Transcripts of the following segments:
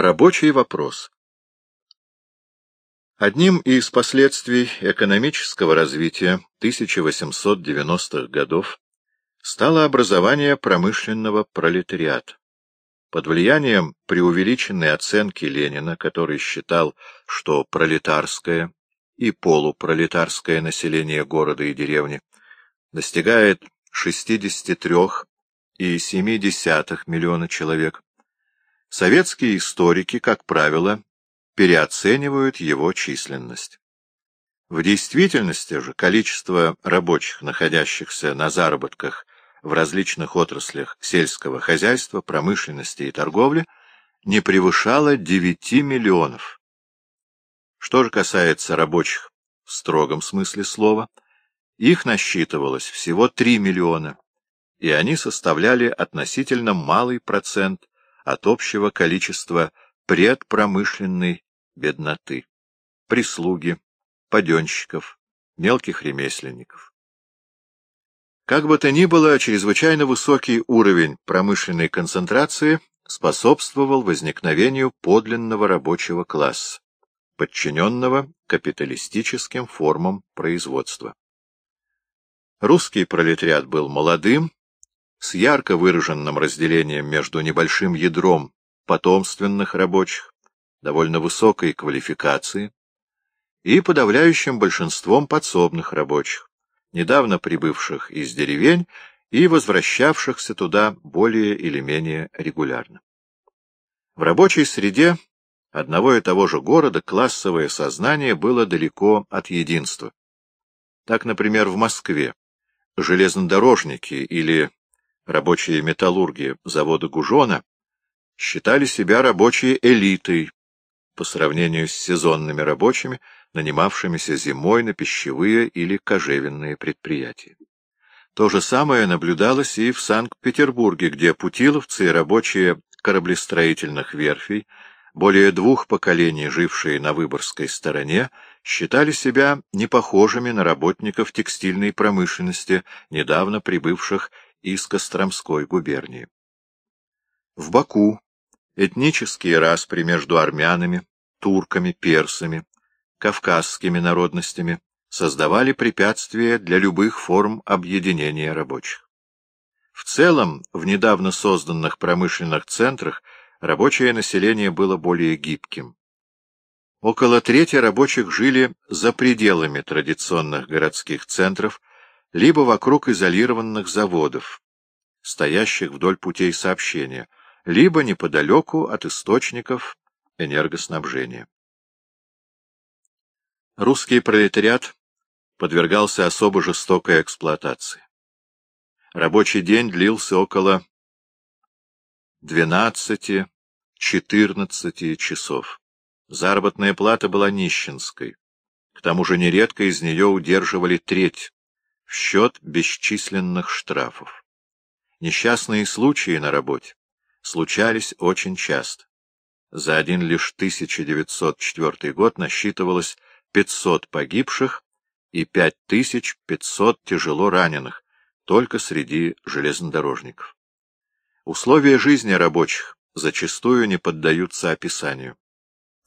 Рабочий вопрос Одним из последствий экономического развития 1890-х годов стало образование промышленного пролетариата. Под влиянием преувеличенной оценки Ленина, который считал, что пролетарское и полупролетарское население города и деревни достигает 63,7 миллиона человек, советские историки, как правило, переоценивают его численность. В действительности же количество рабочих, находящихся на заработках в различных отраслях сельского хозяйства, промышленности и торговли, не превышало 9 миллионов. Что же касается рабочих в строгом смысле слова, их насчитывалось всего 3 миллиона, и они составляли относительно малый процент от общего количества предпромышленной бедноты, прислуги, паденщиков, мелких ремесленников. Как бы то ни было, чрезвычайно высокий уровень промышленной концентрации способствовал возникновению подлинного рабочего класса, подчиненного капиталистическим формам производства. Русский пролетариат был молодым, с ярко выраженным разделением между небольшим ядром потомственных рабочих довольно высокой квалификации и подавляющим большинством подсобных рабочих, недавно прибывших из деревень и возвращавшихся туда более или менее регулярно. В рабочей среде одного и того же города классовое сознание было далеко от единства. Так, например, в Москве железнодорожники или рабочие металлурги завода Гужона считали себя рабочей элитой, по сравнению с сезонными рабочими, нанимавшимися зимой на пищевые или кожевенные предприятия. То же самое наблюдалось и в Санкт-Петербурге, где путиловцы и рабочие кораблестроительных верфей, более двух поколений жившие на Выборгской стороне, считали себя непохожими на работников текстильной промышленности, недавно прибывших из Костромской губернии. В Баку этнические распри между армянами, турками, персами, кавказскими народностями создавали препятствия для любых форм объединения рабочих. В целом, в недавно созданных промышленных центрах рабочее население было более гибким. Около трети рабочих жили за пределами традиционных городских центров, либо вокруг изолированных заводов, стоящих вдоль путей сообщения, либо неподалеку от источников энергоснабжения. Русский пролетариат подвергался особо жестокой эксплуатации. Рабочий день длился около 12-14 часов. Заработная плата была нищенской. К тому же нередко из нее удерживали треть в счет бесчисленных штрафов. Несчастные случаи на работе случались очень часто. За один лишь 1904 год насчитывалось 500 погибших и 5500 тяжело раненых только среди железнодорожников. Условия жизни рабочих зачастую не поддаются описанию.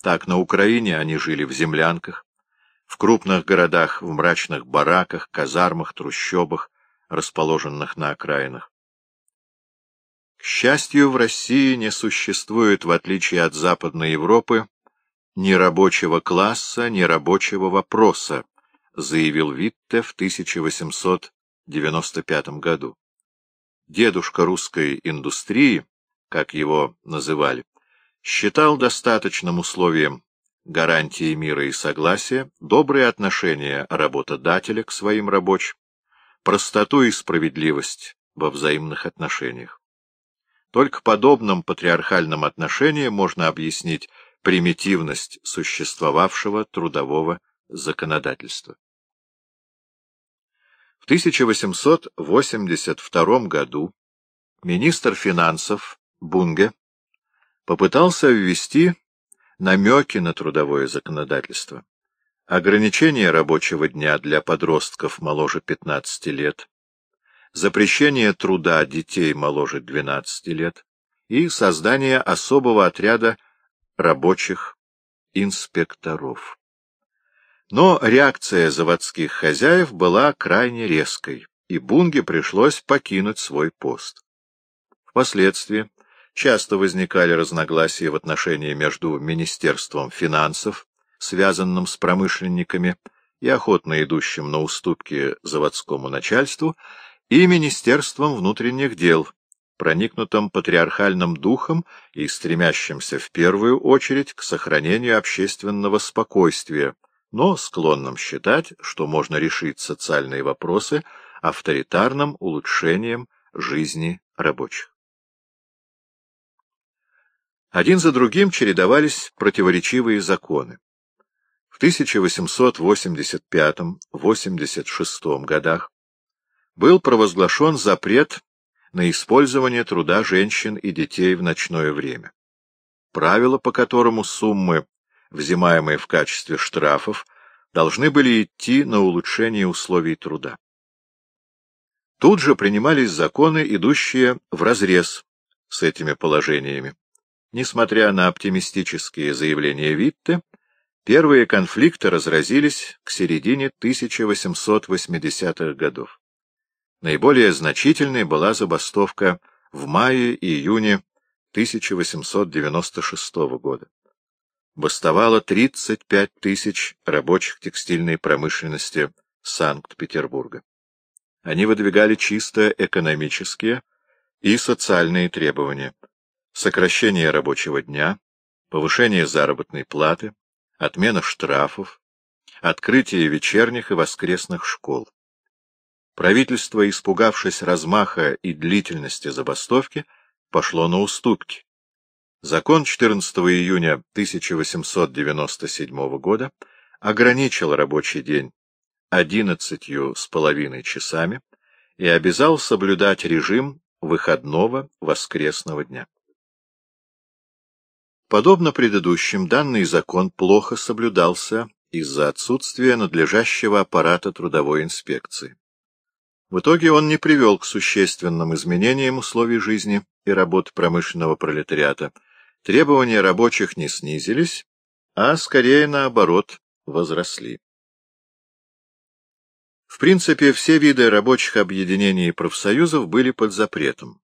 Так, на Украине они жили в землянках, в крупных городах в мрачных бараках, казармах, трущобах, расположенных на окраинах. К счастью, в России не существует, в отличие от Западной Европы, ни рабочего класса, ни рабочего вопроса, заявил Витте в 1895 году. Дедушка русской индустрии, как его называли, считал достаточным условием гарантии мира и согласия, добрые отношения работодателя к своим рабочим, простоту и справедливость во взаимных отношениях. Только подобным патриархальным отношением можно объяснить примитивность существовавшего трудового законодательства. В 1882 году министр финансов Бунге попытался ввести намеки на трудовое законодательство, ограничение рабочего дня для подростков моложе 15 лет, запрещение труда детей моложе 12 лет и создание особого отряда рабочих инспекторов. Но реакция заводских хозяев была крайне резкой, и Бунге пришлось покинуть свой пост. Впоследствии часто возникали разногласия в отношении между Министерством финансов, связанным с промышленниками и охотно идущим на уступки заводскому начальству, и Министерством внутренних дел, проникнутым патриархальным духом и стремящимся в первую очередь к сохранению общественного спокойствия, но склонным считать, что можно решить социальные вопросы авторитарным улучшением жизни рабочих. Один за другим чередовались противоречивые законы. В 1885-86 годах был провозглашен запрет на использование труда женщин и детей в ночное время. Правило, по которому суммы, взимаемые в качестве штрафов, должны были идти на улучшение условий труда. Тут же принимались законы, идущие вразрез с этими положениями. Несмотря на оптимистические заявления Витте, первые конфликты разразились к середине 1880-х годов. Наиболее значительной была забастовка в мае и июне 1896 года. Бастовало 35 тысяч рабочих текстильной промышленности Санкт-Петербурга. Они выдвигали чисто экономические и социальные требования. Сокращение рабочего дня, повышение заработной платы, отмена штрафов, открытие вечерних и воскресных школ. Правительство, испугавшись размаха и длительности забастовки, пошло на уступки. Закон 14 июня 1897 года ограничил рабочий день одиннадцатью с половиной часами и обязал соблюдать режим выходного воскресного дня. Подобно предыдущим, данный закон плохо соблюдался из-за отсутствия надлежащего аппарата трудовой инспекции. В итоге он не привел к существенным изменениям условий жизни и работы промышленного пролетариата. Требования рабочих не снизились, а скорее наоборот возросли. В принципе, все виды рабочих объединений и профсоюзов были под запретом.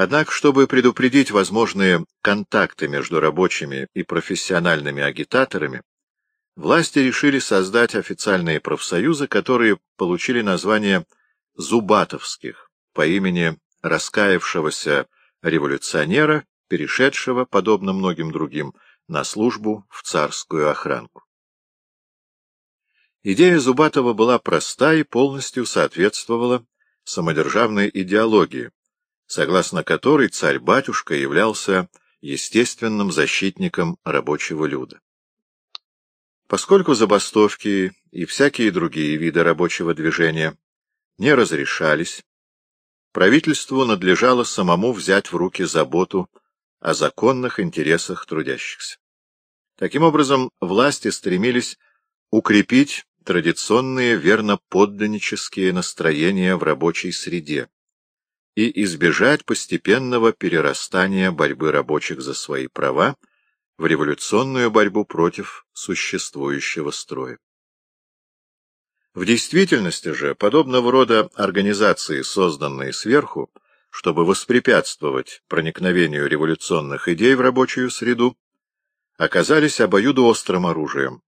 Однако, чтобы предупредить возможные контакты между рабочими и профессиональными агитаторами, власти решили создать официальные профсоюзы, которые получили название «зубатовских» по имени раскаявшегося революционера, перешедшего, подобно многим другим, на службу в царскую охранку. Идея Зубатова была проста и полностью соответствовала самодержавной идеологии, согласно которой царь-батюшка являлся естественным защитником рабочего люда. Поскольку забастовки и всякие другие виды рабочего движения не разрешались, правительству надлежало самому взять в руки заботу о законных интересах трудящихся. Таким образом, власти стремились укрепить традиционные верноподданнические настроения в рабочей среде и избежать постепенного перерастания борьбы рабочих за свои права в революционную борьбу против существующего строя. В действительности же подобного рода организации, созданные сверху, чтобы воспрепятствовать проникновению революционных идей в рабочую среду, оказались обоюдоострым оружием,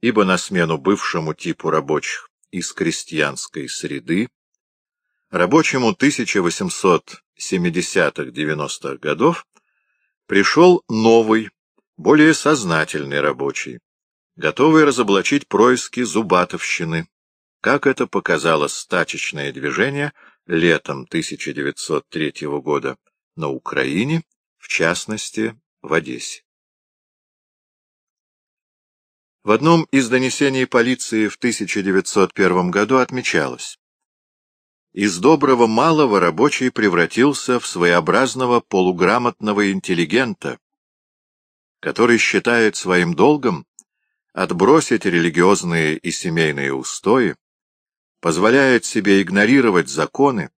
ибо на смену бывшему типу рабочих из крестьянской среды, рабочему 1870-90-х годов, пришел новый, более сознательный рабочий, готовый разоблачить происки зубатовщины, как это показало стачечное движение летом 1903 года на Украине, в частности, в Одессе. В одном из донесений полиции в 1901 году отмечалось, из доброго малого рабочий превратился в своеобразного полуграмотного интеллигента, который считает своим долгом отбросить религиозные и семейные устои, позволяет себе игнорировать законы,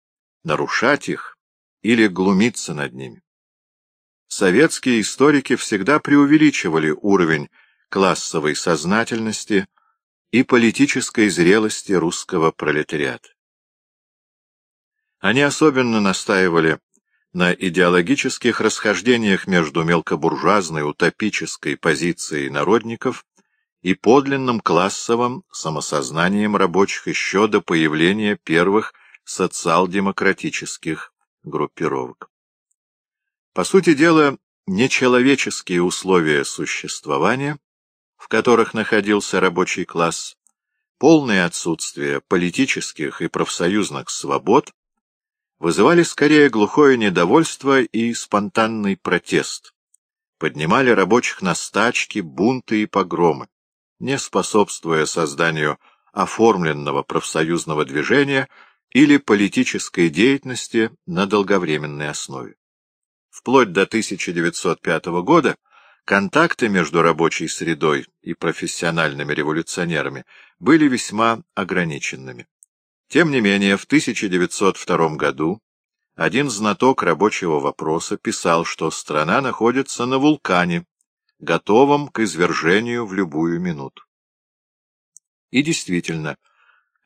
нарушать их или глумиться над ними. советские историки всегда преувеличивали уровень классовой сознательности и политической зрелости русского пролетариата. Они особенно настаивали на идеологических расхождениях между мелкобуржуазной утопической позицией народников и подлинным классовым самосознанием рабочих еще до появления первых социал-демократических группировок. По сути дела, нечеловеческие условия существования, в которых находился рабочий класс, полное отсутствие политических и профсоюзных свобод вызывали скорее глухое недовольство и спонтанный протест, поднимали рабочих на стачки, бунты и погромы, не способствуя созданию оформленного профсоюзного движения или политической деятельности на долговременной основе. Вплоть до 1905 года контакты между рабочей средой и профессиональными революционерами были весьма ограниченными. Тем не менее, в 1902 году один знаток рабочего вопроса писал, что страна находится на вулкане, готовом к извержению в любую минуту. И действительно,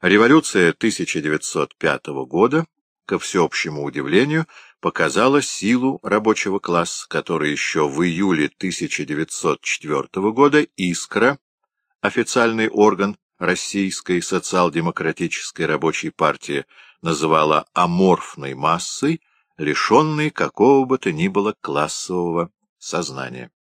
революция 1905 года, ко всеобщему удивлению, показала силу рабочего класса, который еще в июле 1904 года «Искра», официальный орган Российской социал-демократической рабочей партии, называла аморфной массой, лишенной какого бы то ни было классового сознания.